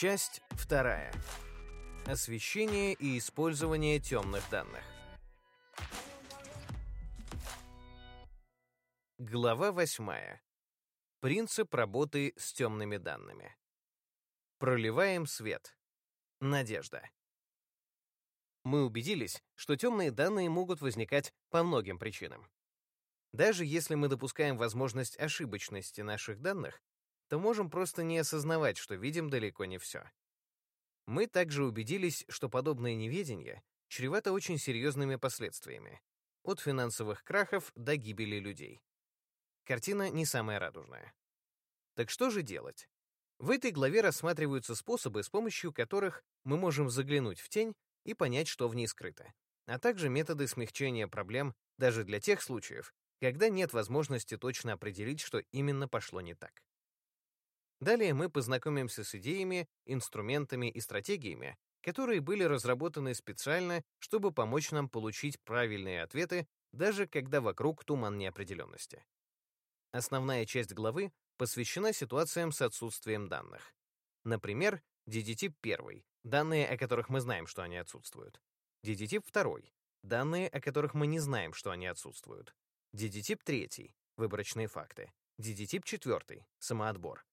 Часть вторая. Освещение и использование темных данных. Глава восьмая. Принцип работы с темными данными. Проливаем свет. Надежда. Мы убедились, что темные данные могут возникать по многим причинам. Даже если мы допускаем возможность ошибочности наших данных, то можем просто не осознавать, что видим далеко не все. Мы также убедились, что подобное неведение чревато очень серьезными последствиями, от финансовых крахов до гибели людей. Картина не самая радужная. Так что же делать? В этой главе рассматриваются способы, с помощью которых мы можем заглянуть в тень и понять, что в ней скрыто, а также методы смягчения проблем даже для тех случаев, когда нет возможности точно определить, что именно пошло не так. Далее мы познакомимся с идеями, инструментами и стратегиями, которые были разработаны специально, чтобы помочь нам получить правильные ответы, даже когда вокруг туман неопределенности. Основная часть главы посвящена ситуациям с отсутствием данных. Например, DD-тип 1, данные о которых мы знаем, что они отсутствуют. DD-тип 2, данные о которых мы не знаем, что они отсутствуют. DD-тип 3, выборочные факты. DD-тип 4, самоотбор.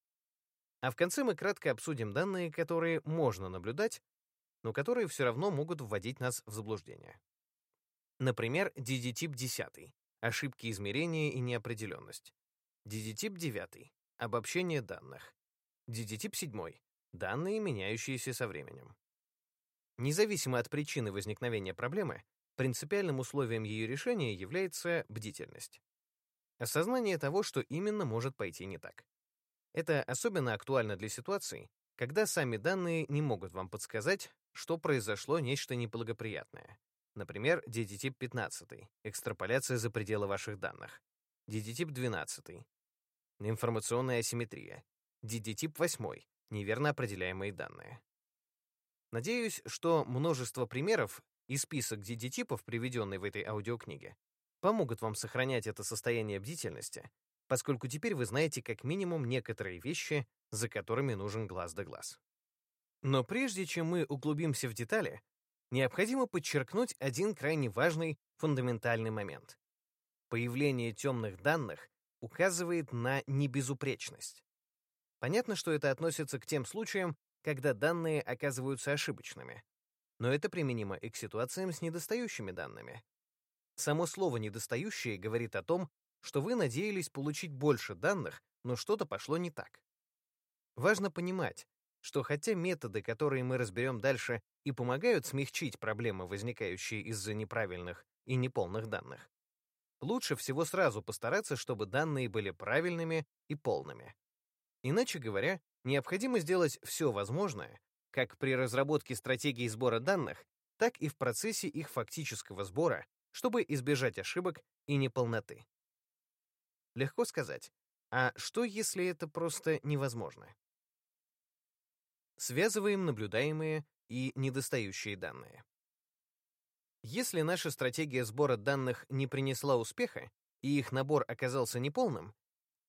А в конце мы кратко обсудим данные, которые можно наблюдать, но которые все равно могут вводить нас в заблуждение. Например, DD-тип 10 — ошибки измерения и неопределенность. DD-тип 9 — обобщение данных. DD-тип 7 — данные, меняющиеся со временем. Независимо от причины возникновения проблемы, принципиальным условием ее решения является бдительность. Осознание того, что именно может пойти не так. Это особенно актуально для ситуаций, когда сами данные не могут вам подсказать, что произошло нечто неблагоприятное. Например, DD-тип 15, экстраполяция за пределы ваших данных. DD-тип 12, информационная асимметрия. DD-тип 8, неверно определяемые данные. Надеюсь, что множество примеров и список DD-типов, приведенный в этой аудиокниге, помогут вам сохранять это состояние бдительности поскольку теперь вы знаете как минимум некоторые вещи, за которыми нужен глаз да глаз. Но прежде чем мы углубимся в детали, необходимо подчеркнуть один крайне важный фундаментальный момент. Появление темных данных указывает на небезупречность. Понятно, что это относится к тем случаям, когда данные оказываются ошибочными, но это применимо и к ситуациям с недостающими данными. Само слово «недостающие» говорит о том, что вы надеялись получить больше данных, но что-то пошло не так. Важно понимать, что хотя методы, которые мы разберем дальше, и помогают смягчить проблемы, возникающие из-за неправильных и неполных данных, лучше всего сразу постараться, чтобы данные были правильными и полными. Иначе говоря, необходимо сделать все возможное, как при разработке стратегии сбора данных, так и в процессе их фактического сбора, чтобы избежать ошибок и неполноты. Легко сказать. А что, если это просто невозможно? Связываем наблюдаемые и недостающие данные. Если наша стратегия сбора данных не принесла успеха, и их набор оказался неполным,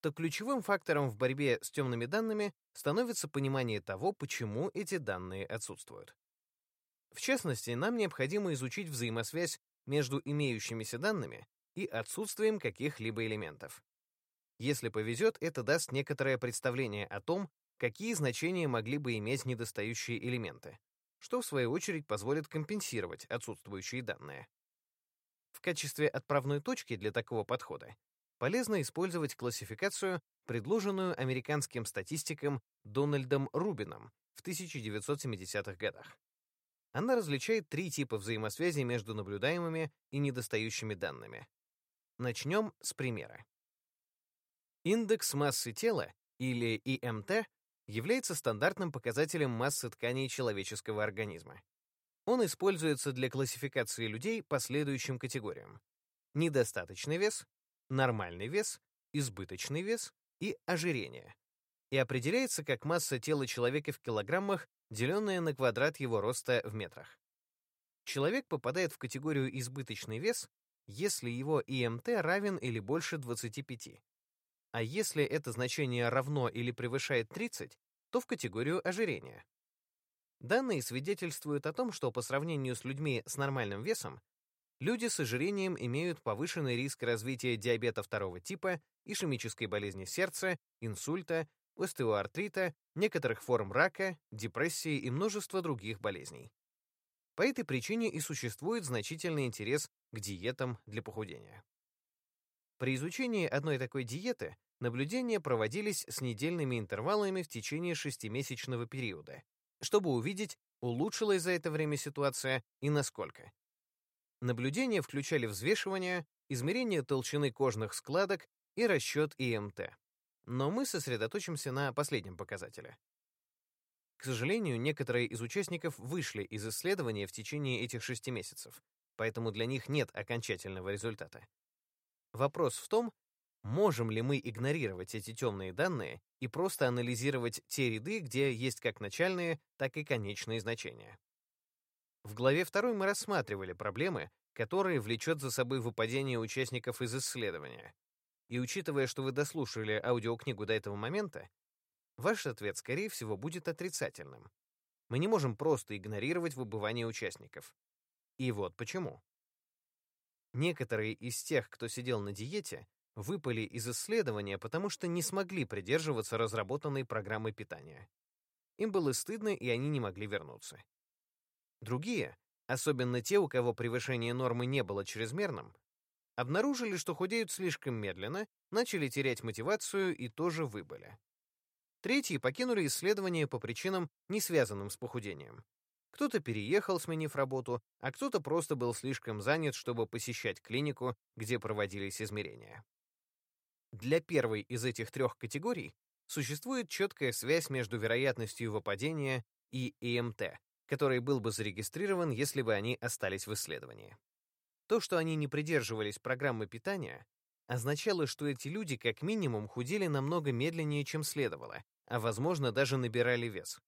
то ключевым фактором в борьбе с темными данными становится понимание того, почему эти данные отсутствуют. В частности, нам необходимо изучить взаимосвязь между имеющимися данными и отсутствием каких-либо элементов. Если повезет, это даст некоторое представление о том, какие значения могли бы иметь недостающие элементы, что в свою очередь позволит компенсировать отсутствующие данные. В качестве отправной точки для такого подхода полезно использовать классификацию, предложенную американским статистиком Дональдом Рубином в 1970-х годах. Она различает три типа взаимосвязи между наблюдаемыми и недостающими данными. Начнем с примера. Индекс массы тела, или ИМТ, является стандартным показателем массы тканей человеческого организма. Он используется для классификации людей по следующим категориям. Недостаточный вес, нормальный вес, избыточный вес и ожирение. И определяется как масса тела человека в килограммах, деленная на квадрат его роста в метрах. Человек попадает в категорию избыточный вес, если его ИМТ равен или больше 25, а если это значение равно или превышает 30, то в категорию ожирения. Данные свидетельствуют о том, что по сравнению с людьми с нормальным весом, люди с ожирением имеют повышенный риск развития диабета второго типа, ишемической болезни сердца, инсульта, остеоартрита, некоторых форм рака, депрессии и множества других болезней. По этой причине и существует значительный интерес к диетам для похудения. При изучении одной такой диеты наблюдения проводились с недельными интервалами в течение шестимесячного периода, чтобы увидеть, улучшилась за это время ситуация и насколько. Наблюдения включали взвешивание, измерение толщины кожных складок и расчет ИМТ. Но мы сосредоточимся на последнем показателе. К сожалению, некоторые из участников вышли из исследования в течение этих шести месяцев, поэтому для них нет окончательного результата. Вопрос в том, можем ли мы игнорировать эти темные данные и просто анализировать те ряды, где есть как начальные, так и конечные значения. В главе 2 мы рассматривали проблемы, которые влечет за собой выпадение участников из исследования. И учитывая, что вы дослушали аудиокнигу до этого момента, ваш ответ, скорее всего, будет отрицательным. Мы не можем просто игнорировать выбывание участников. И вот почему. Некоторые из тех, кто сидел на диете, выпали из исследования, потому что не смогли придерживаться разработанной программы питания. Им было стыдно, и они не могли вернуться. Другие, особенно те, у кого превышение нормы не было чрезмерным, обнаружили, что худеют слишком медленно, начали терять мотивацию и тоже выбыли. Третьи покинули исследование по причинам, не связанным с похудением. Кто-то переехал, сменив работу, а кто-то просто был слишком занят, чтобы посещать клинику, где проводились измерения. Для первой из этих трех категорий существует четкая связь между вероятностью выпадения и ИМТ, который был бы зарегистрирован, если бы они остались в исследовании. То, что они не придерживались программы питания, означало, что эти люди как минимум худели намного медленнее, чем следовало, а возможно даже набирали вес.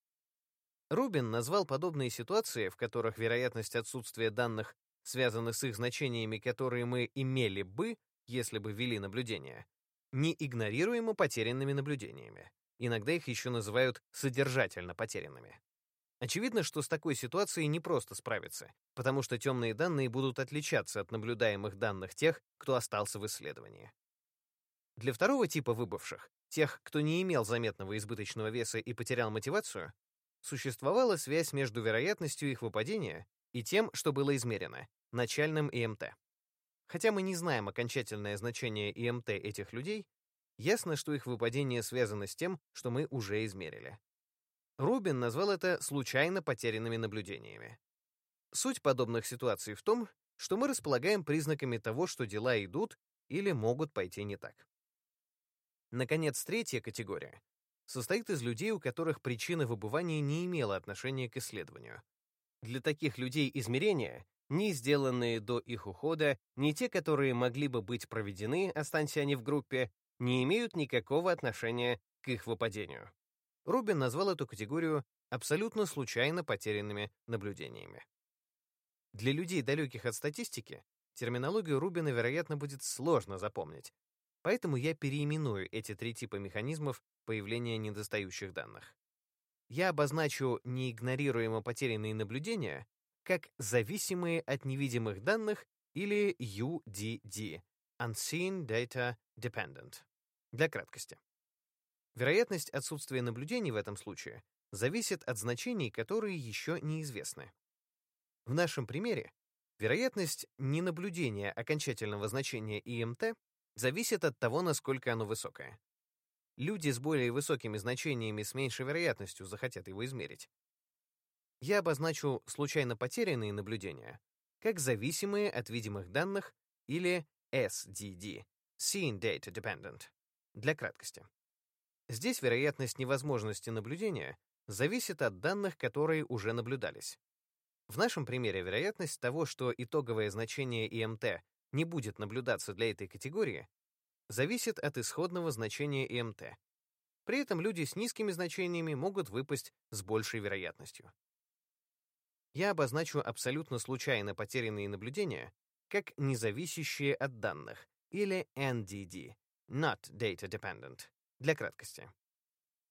Рубин назвал подобные ситуации, в которых вероятность отсутствия данных связана с их значениями, которые мы имели бы, если бы вели наблюдение, неигнорируемо потерянными наблюдениями. Иногда их еще называют содержательно потерянными. Очевидно, что с такой ситуацией не просто справиться, потому что темные данные будут отличаться от наблюдаемых данных тех, кто остался в исследовании. Для второго типа выбывших, тех, кто не имел заметного избыточного веса и потерял мотивацию, существовала связь между вероятностью их выпадения и тем, что было измерено, начальным ИМТ. Хотя мы не знаем окончательное значение ИМТ этих людей, ясно, что их выпадение связано с тем, что мы уже измерили. Рубин назвал это случайно потерянными наблюдениями. Суть подобных ситуаций в том, что мы располагаем признаками того, что дела идут или могут пойти не так. Наконец, третья категория состоит из людей, у которых причина выбывания не имела отношения к исследованию. Для таких людей измерения ни сделанные до их ухода, ни те, которые могли бы быть проведены, останься они в группе, не имеют никакого отношения к их выпадению. Рубин назвал эту категорию абсолютно случайно потерянными наблюдениями. Для людей, далеких от статистики, терминологию Рубина, вероятно, будет сложно запомнить, поэтому я переименую эти три типа механизмов появления недостающих данных. Я обозначу неигнорируемо потерянные наблюдения как зависимые от невидимых данных или UDD — Unseen Data Dependent. Для краткости. Вероятность отсутствия наблюдений в этом случае зависит от значений, которые еще неизвестны. В нашем примере вероятность ненаблюдения окончательного значения ИМТ зависит от того, насколько оно высокое. Люди с более высокими значениями с меньшей вероятностью захотят его измерить я обозначу случайно потерянные наблюдения как зависимые от видимых данных или SDD — Seen Data Dependent для краткости. Здесь вероятность невозможности наблюдения зависит от данных, которые уже наблюдались. В нашем примере вероятность того, что итоговое значение ИМТ не будет наблюдаться для этой категории, зависит от исходного значения ИМТ. При этом люди с низкими значениями могут выпасть с большей вероятностью я обозначу абсолютно случайно потерянные наблюдения как независящие от данных, или NDD, Not Data Dependent, для краткости.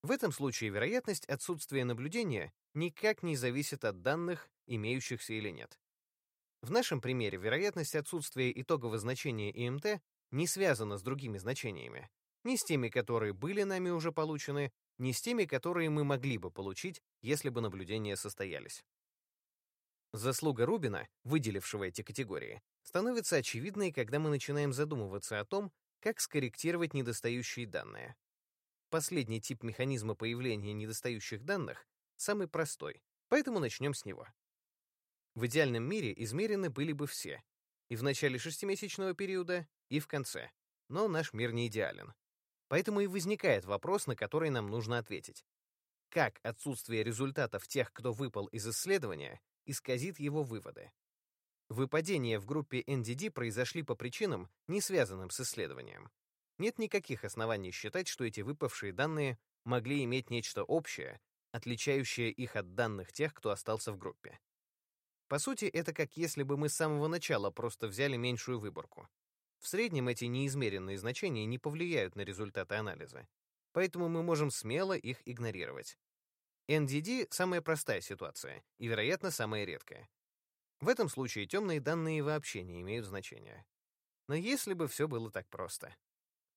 В этом случае вероятность отсутствия наблюдения никак не зависит от данных, имеющихся или нет. В нашем примере вероятность отсутствия итогового значения ИМТ не связана с другими значениями, ни с теми, которые были нами уже получены, ни с теми, которые мы могли бы получить, если бы наблюдения состоялись. Заслуга Рубина, выделившего эти категории, становится очевидной, когда мы начинаем задумываться о том, как скорректировать недостающие данные. Последний тип механизма появления недостающих данных самый простой, поэтому начнем с него. В идеальном мире измерены были бы все, и в начале шестимесячного периода, и в конце. Но наш мир не идеален. Поэтому и возникает вопрос, на который нам нужно ответить. Как отсутствие результатов тех, кто выпал из исследования, исказит его выводы? Выпадения в группе NDD произошли по причинам, не связанным с исследованием. Нет никаких оснований считать, что эти выпавшие данные могли иметь нечто общее, отличающее их от данных тех, кто остался в группе. По сути, это как если бы мы с самого начала просто взяли меньшую выборку. В среднем эти неизмеренные значения не повлияют на результаты анализа, поэтому мы можем смело их игнорировать. NDD — самая простая ситуация и, вероятно, самая редкая. В этом случае темные данные вообще не имеют значения. Но если бы все было так просто.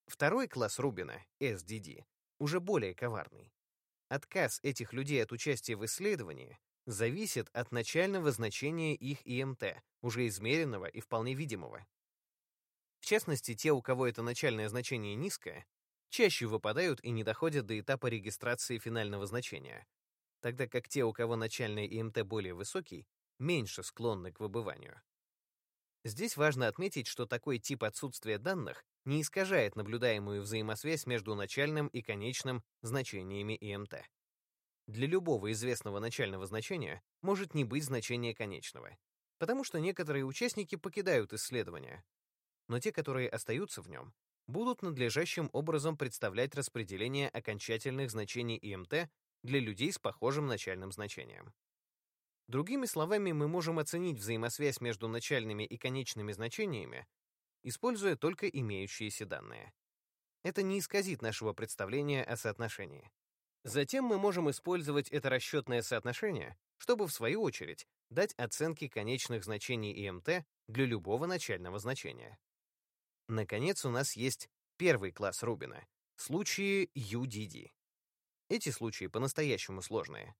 Второй класс Рубина, SDD, уже более коварный. Отказ этих людей от участия в исследовании зависит от начального значения их ИМТ, уже измеренного и вполне видимого. В частности, те, у кого это начальное значение низкое, чаще выпадают и не доходят до этапа регистрации финального значения, тогда как те, у кого начальный ИМТ более высокий, меньше склонны к выбыванию. Здесь важно отметить, что такой тип отсутствия данных не искажает наблюдаемую взаимосвязь между начальным и конечным значениями ИМТ. Для любого известного начального значения может не быть значения конечного, потому что некоторые участники покидают исследование, но те, которые остаются в нем, будут надлежащим образом представлять распределение окончательных значений ИМТ для людей с похожим начальным значением. Другими словами, мы можем оценить взаимосвязь между начальными и конечными значениями, используя только имеющиеся данные. Это не исказит нашего представления о соотношении. Затем мы можем использовать это расчетное соотношение, чтобы, в свою очередь, дать оценки конечных значений ИМТ для любого начального значения. Наконец, у нас есть первый класс Рубина — случаи UDD. Эти случаи по-настоящему сложные.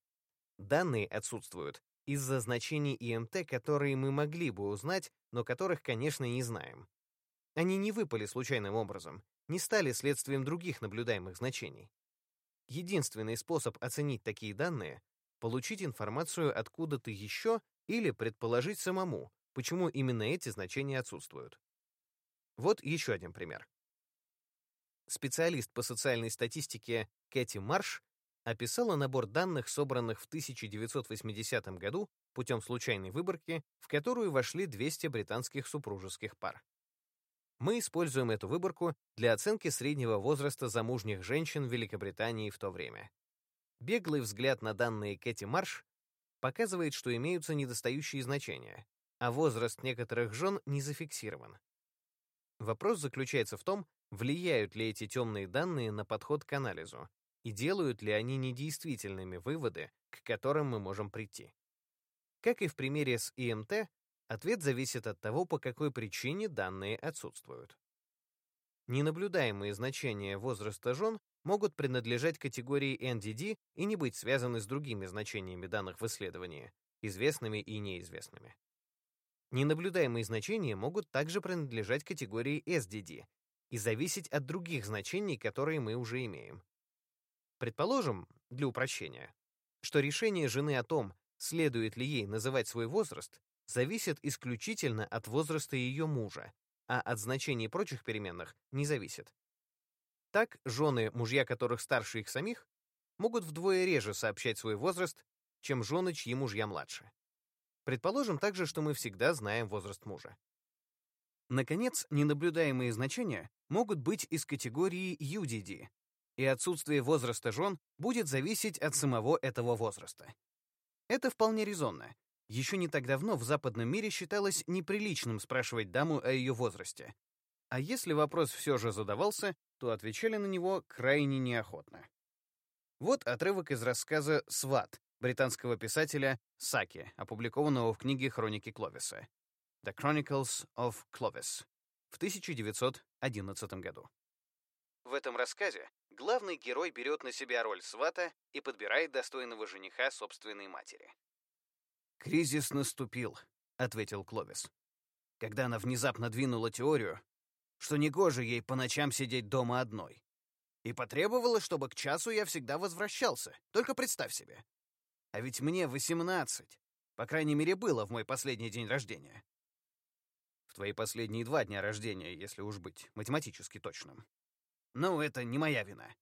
Данные отсутствуют из-за значений ИМТ, которые мы могли бы узнать, но которых, конечно, не знаем. Они не выпали случайным образом, не стали следствием других наблюдаемых значений. Единственный способ оценить такие данные — получить информацию откуда-то еще или предположить самому, почему именно эти значения отсутствуют. Вот еще один пример. Специалист по социальной статистике Кэти Марш описала набор данных, собранных в 1980 году путем случайной выборки, в которую вошли 200 британских супружеских пар. Мы используем эту выборку для оценки среднего возраста замужних женщин в Великобритании в то время. Беглый взгляд на данные Кэти Марш показывает, что имеются недостающие значения, а возраст некоторых жен не зафиксирован. Вопрос заключается в том, влияют ли эти темные данные на подход к анализу, и делают ли они недействительными выводы, к которым мы можем прийти. Как и в примере с ИМТ, ответ зависит от того, по какой причине данные отсутствуют. Ненаблюдаемые значения возраста жен могут принадлежать категории NDD и не быть связаны с другими значениями данных в исследовании, известными и неизвестными. Ненаблюдаемые значения могут также принадлежать категории SDD и зависеть от других значений, которые мы уже имеем. Предположим, для упрощения, что решение жены о том, следует ли ей называть свой возраст, зависит исключительно от возраста ее мужа, а от значений прочих переменных не зависит. Так, жены, мужья которых старше их самих, могут вдвое реже сообщать свой возраст, чем жены, чьи мужья младше. Предположим также, что мы всегда знаем возраст мужа. Наконец, ненаблюдаемые значения могут быть из категории UDD, и отсутствие возраста жен будет зависеть от самого этого возраста. Это вполне резонно. Еще не так давно в западном мире считалось неприличным спрашивать даму о ее возрасте. А если вопрос все же задавался, то отвечали на него крайне неохотно. Вот отрывок из рассказа «Сват» британского писателя Саки, опубликованного в книге «Хроники Кловиса» «The Chronicles of Clovis» в 1911 году. В этом рассказе главный герой берет на себя роль свата и подбирает достойного жениха собственной матери. «Кризис наступил», — ответил Кловис. Когда она внезапно двинула теорию, что негоже ей по ночам сидеть дома одной. И потребовала, чтобы к часу я всегда возвращался. Только представь себе. А ведь мне 18. По крайней мере, было в мой последний день рождения. В твои последние два дня рождения, если уж быть математически точным. Ну, это не моя вина.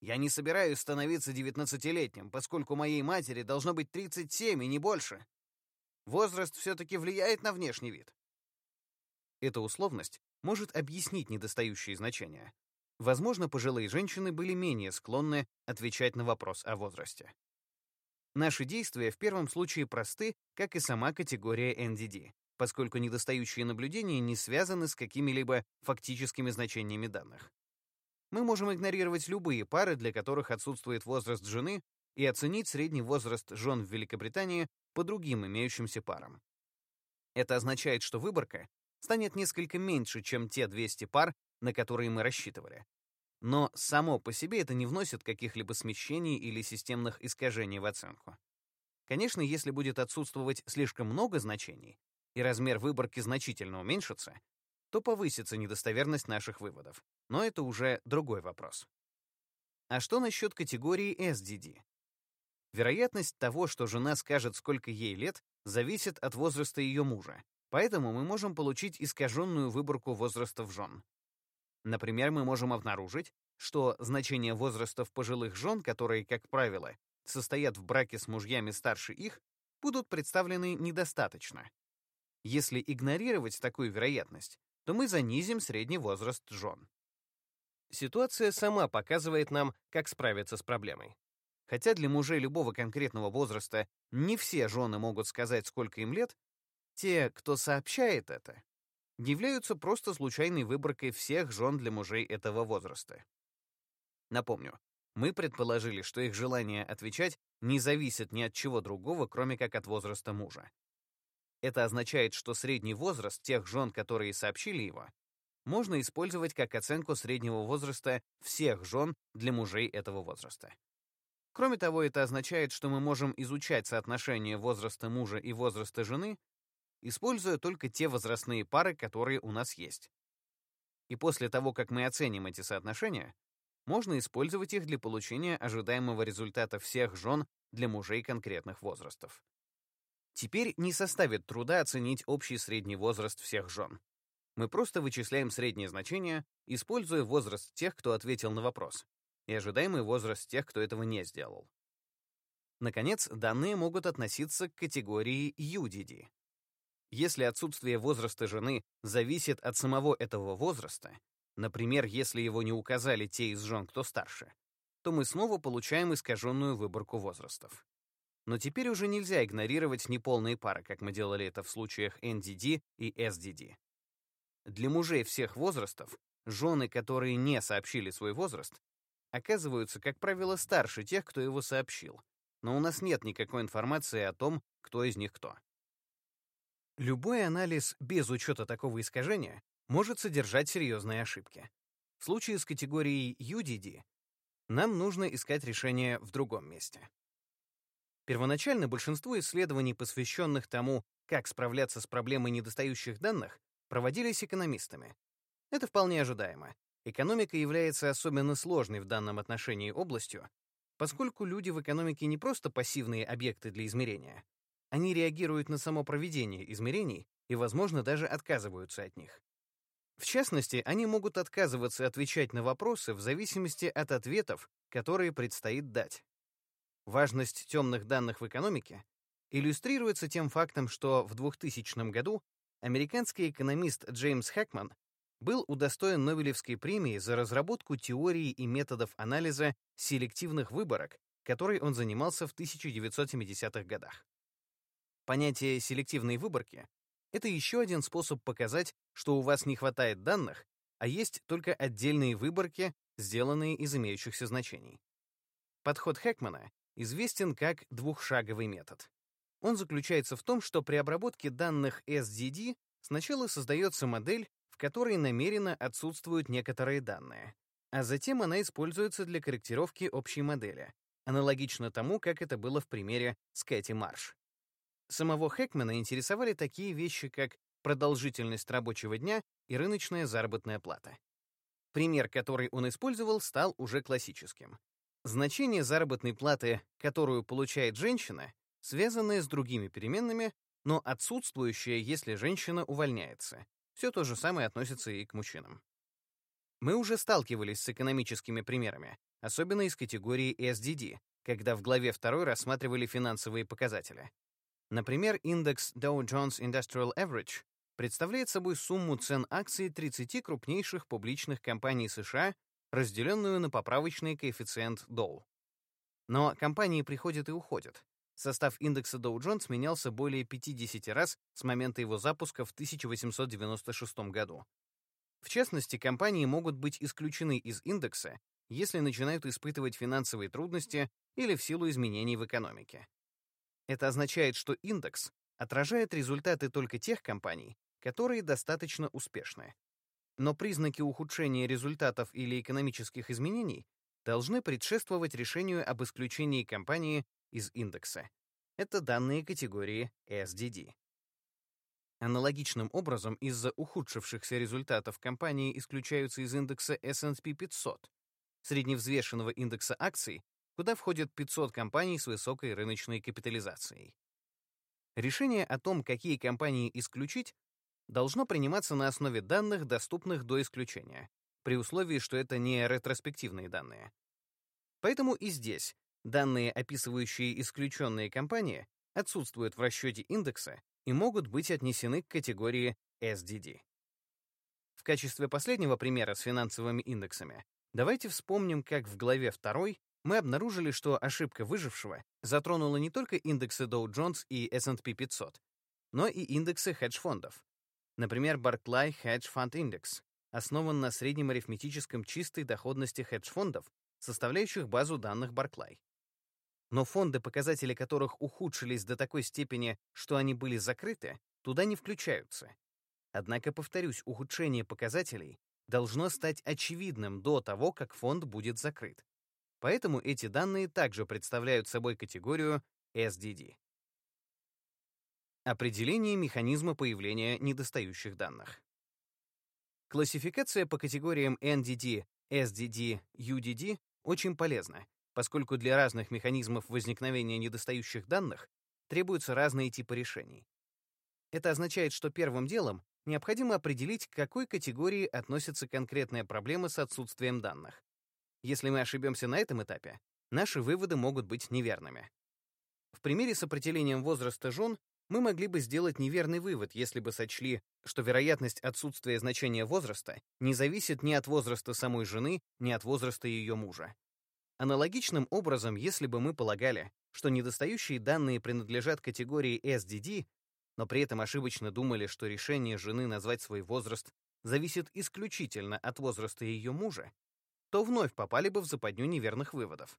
Я не собираюсь становиться девятнадцатилетним, поскольку моей матери должно быть 37 и не больше. Возраст все-таки влияет на внешний вид. Эта условность может объяснить недостающие значения. Возможно, пожилые женщины были менее склонны отвечать на вопрос о возрасте. Наши действия в первом случае просты, как и сама категория NDD, поскольку недостающие наблюдения не связаны с какими-либо фактическими значениями данных. Мы можем игнорировать любые пары, для которых отсутствует возраст жены, и оценить средний возраст жен в Великобритании по другим имеющимся парам. Это означает, что выборка станет несколько меньше, чем те 200 пар, на которые мы рассчитывали. Но само по себе это не вносит каких-либо смещений или системных искажений в оценку. Конечно, если будет отсутствовать слишком много значений, и размер выборки значительно уменьшится, то повысится недостоверность наших выводов. Но это уже другой вопрос. А что насчет категории SDD? Вероятность того, что жена скажет, сколько ей лет, зависит от возраста ее мужа, поэтому мы можем получить искаженную выборку возрастов жен. Например, мы можем обнаружить, что значения возрастов пожилых жен, которые, как правило, состоят в браке с мужьями старше их, будут представлены недостаточно. Если игнорировать такую вероятность, то мы занизим средний возраст жен. Ситуация сама показывает нам, как справиться с проблемой. Хотя для мужей любого конкретного возраста не все жены могут сказать, сколько им лет, те, кто сообщает это, являются просто случайной выборкой всех жен для мужей этого возраста. Напомню, мы предположили, что их желание отвечать не зависит ни от чего другого, кроме как от возраста мужа. Это означает, что средний возраст тех жен, которые сообщили его, можно использовать как оценку среднего возраста всех жен для мужей этого возраста. Кроме того, это означает, что мы можем изучать соотношение возраста мужа и возраста жены, используя только те возрастные пары, которые у нас есть. И после того, как мы оценим эти соотношения, можно использовать их для получения ожидаемого результата всех жен для мужей конкретных возрастов. Теперь не составит труда оценить общий средний возраст всех жен. Мы просто вычисляем среднее значение, используя возраст тех, кто ответил на вопрос, и ожидаемый возраст тех, кто этого не сделал. Наконец, данные могут относиться к категории UDD. Если отсутствие возраста жены зависит от самого этого возраста, например, если его не указали те из жен, кто старше, то мы снова получаем искаженную выборку возрастов. Но теперь уже нельзя игнорировать неполные пары, как мы делали это в случаях NDD и SDD. Для мужей всех возрастов, жены, которые не сообщили свой возраст, оказываются, как правило, старше тех, кто его сообщил, но у нас нет никакой информации о том, кто из них кто. Любой анализ без учета такого искажения может содержать серьезные ошибки. В случае с категорией UDD нам нужно искать решение в другом месте. Первоначально большинство исследований, посвященных тому, как справляться с проблемой недостающих данных, проводились экономистами. Это вполне ожидаемо. Экономика является особенно сложной в данном отношении областью, поскольку люди в экономике не просто пассивные объекты для измерения. Они реагируют на само проведение измерений и, возможно, даже отказываются от них. В частности, они могут отказываться отвечать на вопросы в зависимости от ответов, которые предстоит дать. Важность темных данных в экономике иллюстрируется тем фактом, что в 2000 году американский экономист Джеймс Хэкман был удостоен Нобелевской премии за разработку теории и методов анализа селективных выборок, которой он занимался в 1970-х годах. Понятие селективной выборки — это еще один способ показать, что у вас не хватает данных, а есть только отдельные выборки, сделанные из имеющихся значений. Подход Хекмана известен как двухшаговый метод. Он заключается в том, что при обработке данных SDD сначала создается модель, в которой намеренно отсутствуют некоторые данные, а затем она используется для корректировки общей модели, аналогично тому, как это было в примере с Кэти Марш. Самого Хекмана интересовали такие вещи, как продолжительность рабочего дня и рыночная заработная плата. Пример, который он использовал, стал уже классическим. Значение заработной платы, которую получает женщина, связанное с другими переменными, но отсутствующее, если женщина увольняется. Все то же самое относится и к мужчинам. Мы уже сталкивались с экономическими примерами, особенно из категории SDD, когда в главе 2 рассматривали финансовые показатели. Например, индекс Dow Jones Industrial Average представляет собой сумму цен акций 30 крупнейших публичных компаний США, разделенную на поправочный коэффициент Dow. Но компании приходят и уходят. Состав индекса Jones менялся более 50 раз с момента его запуска в 1896 году. В частности, компании могут быть исключены из индекса, если начинают испытывать финансовые трудности или в силу изменений в экономике. Это означает, что индекс отражает результаты только тех компаний, которые достаточно успешны. Но признаки ухудшения результатов или экономических изменений должны предшествовать решению об исключении компании из индекса. Это данные категории SDD. Аналогичным образом, из-за ухудшившихся результатов компании исключаются из индекса S&P 500, средневзвешенного индекса акций, куда входят 500 компаний с высокой рыночной капитализацией. Решение о том, какие компании исключить, должно приниматься на основе данных, доступных до исключения, при условии, что это не ретроспективные данные. Поэтому и здесь данные, описывающие исключенные компании, отсутствуют в расчете индекса и могут быть отнесены к категории SDD. В качестве последнего примера с финансовыми индексами давайте вспомним, как в главе 2 мы обнаружили, что ошибка выжившего затронула не только индексы Dow Jones и S&P 500, но и индексы хедж-фондов, Например, Barclay Hedge Fund Index основан на среднем арифметическом чистой доходности хедж-фондов, составляющих базу данных Barclay. Но фонды, показатели которых ухудшились до такой степени, что они были закрыты, туда не включаются. Однако, повторюсь, ухудшение показателей должно стать очевидным до того, как фонд будет закрыт. Поэтому эти данные также представляют собой категорию SDD. Определение механизма появления недостающих данных. Классификация по категориям NDD, SDD, UDD очень полезна, поскольку для разных механизмов возникновения недостающих данных требуются разные типы решений. Это означает, что первым делом необходимо определить, к какой категории относится конкретная проблема с отсутствием данных. Если мы ошибемся на этом этапе, наши выводы могут быть неверными. В примере с определением возраста жен мы могли бы сделать неверный вывод, если бы сочли, что вероятность отсутствия значения возраста не зависит ни от возраста самой жены, ни от возраста ее мужа. Аналогичным образом, если бы мы полагали, что недостающие данные принадлежат категории SDD, но при этом ошибочно думали, что решение жены назвать свой возраст зависит исключительно от возраста ее мужа, то вновь попали бы в западню неверных выводов.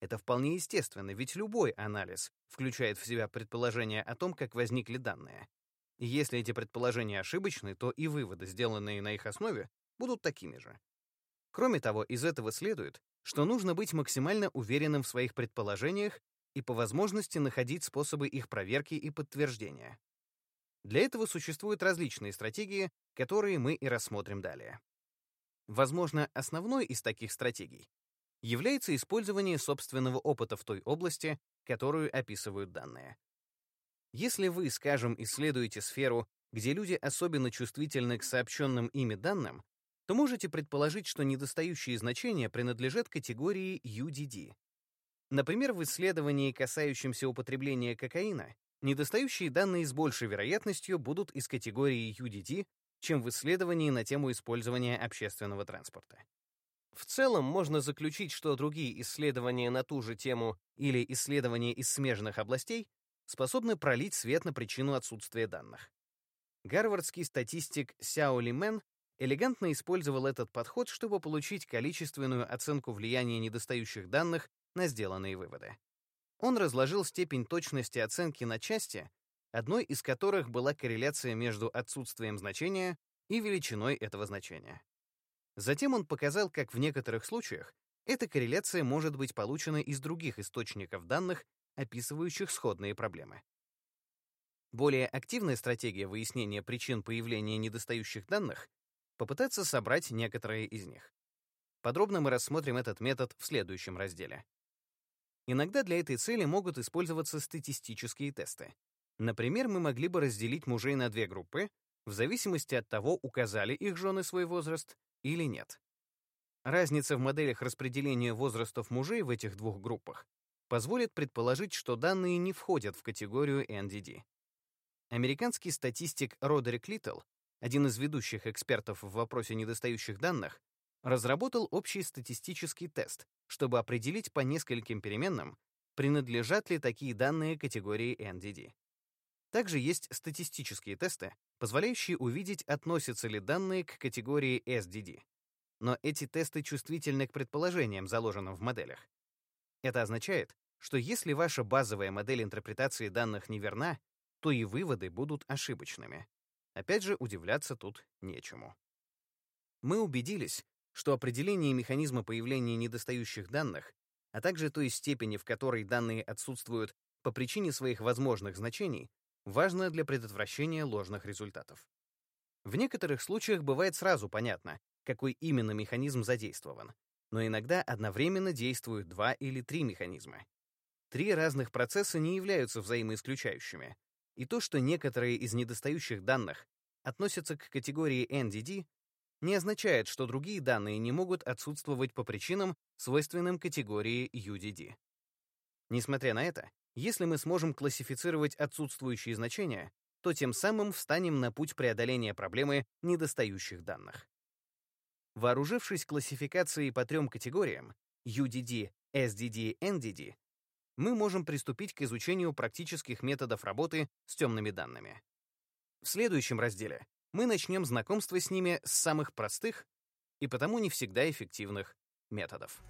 Это вполне естественно, ведь любой анализ включает в себя предположение о том, как возникли данные. И если эти предположения ошибочны, то и выводы, сделанные на их основе, будут такими же. Кроме того, из этого следует, что нужно быть максимально уверенным в своих предположениях и по возможности находить способы их проверки и подтверждения. Для этого существуют различные стратегии, которые мы и рассмотрим далее. Возможно, основной из таких стратегий является использование собственного опыта в той области, которую описывают данные. Если вы, скажем, исследуете сферу, где люди особенно чувствительны к сообщенным ими данным, то можете предположить, что недостающие значения принадлежат категории UDD. Например, в исследовании, касающемся употребления кокаина, недостающие данные с большей вероятностью будут из категории UDD, чем в исследовании на тему использования общественного транспорта. В целом можно заключить, что другие исследования на ту же тему или исследования из смежных областей способны пролить свет на причину отсутствия данных. Гарвардский статистик Сяо Ли Мэн элегантно использовал этот подход, чтобы получить количественную оценку влияния недостающих данных на сделанные выводы. Он разложил степень точности оценки на части, одной из которых была корреляция между отсутствием значения и величиной этого значения. Затем он показал, как в некоторых случаях эта корреляция может быть получена из других источников данных, описывающих сходные проблемы. Более активная стратегия выяснения причин появления недостающих данных — попытаться собрать некоторые из них. Подробно мы рассмотрим этот метод в следующем разделе. Иногда для этой цели могут использоваться статистические тесты. Например, мы могли бы разделить мужей на две группы, в зависимости от того, указали их жены свой возраст или нет. Разница в моделях распределения возрастов мужей в этих двух группах позволит предположить, что данные не входят в категорию NDD. Американский статистик Родерик Литтл, один из ведущих экспертов в вопросе недостающих данных, разработал общий статистический тест, чтобы определить по нескольким переменным, принадлежат ли такие данные категории NDD. Также есть статистические тесты, позволяющие увидеть, относятся ли данные к категории SDD. Но эти тесты чувствительны к предположениям, заложенным в моделях. Это означает, что если ваша базовая модель интерпретации данных неверна, то и выводы будут ошибочными. Опять же, удивляться тут нечему. Мы убедились, что определение механизма появления недостающих данных, а также той степени, в которой данные отсутствуют по причине своих возможных значений, важно для предотвращения ложных результатов. В некоторых случаях бывает сразу понятно, какой именно механизм задействован, но иногда одновременно действуют два или три механизма. Три разных процесса не являются взаимоисключающими, и то, что некоторые из недостающих данных относятся к категории NDD, не означает, что другие данные не могут отсутствовать по причинам, свойственным категории UDD. Несмотря на это, если мы сможем классифицировать отсутствующие значения, то тем самым встанем на путь преодоления проблемы недостающих данных. Вооружившись классификацией по трем категориям UDD, SDD, NDD, мы можем приступить к изучению практических методов работы с темными данными. В следующем разделе мы начнем знакомство с ними с самых простых и потому не всегда эффективных методов.